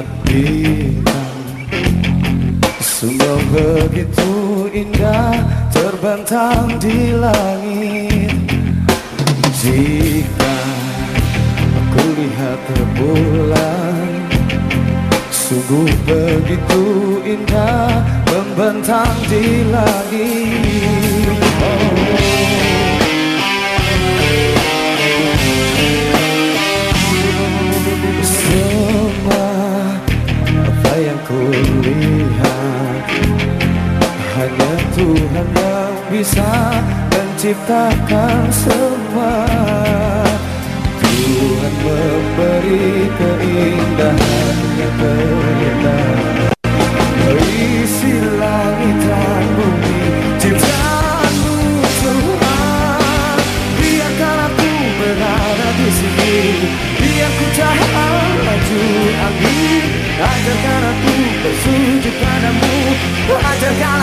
melihat bintang Sungguh begitu indah terbentang di langit. Jika aku lihat bulan Sungguh begitu indah membentang di langit. Lihat Hanya Tuhan yang bisa menciptakan semua. Tuhan memberi keindahan yang terindah Isi langit dan bumi ciptaanmu Tuhan. Biarkan aku berada di sini Biar ku tahan laju angin Ajarkan aku bersujud padamu. Ajarkan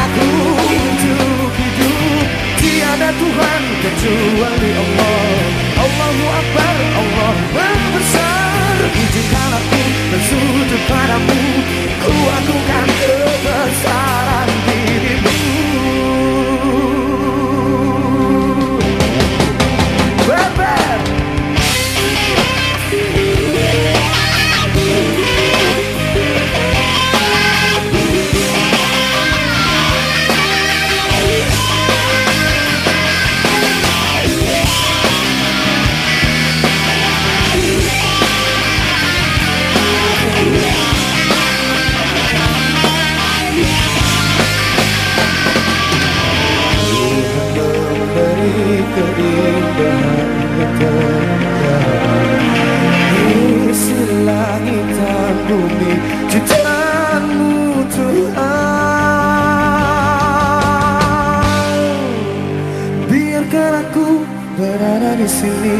di sini.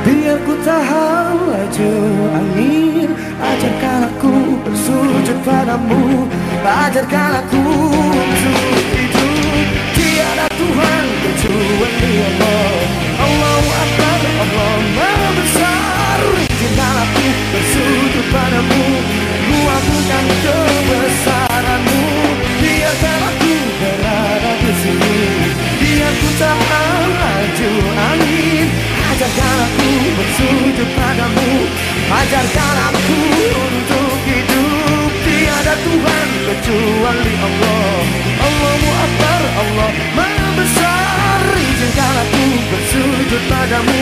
Biar ku tahan laju angin. Ajarkan aku bersujud padamu. Ajarkan aku bersujud padamu. Ajarkan aku untuk hidup. Tiada Tuhan kecuali Allah. Allahu Akbar, Allah Maha Besar. Izinkan aku bersujud padamu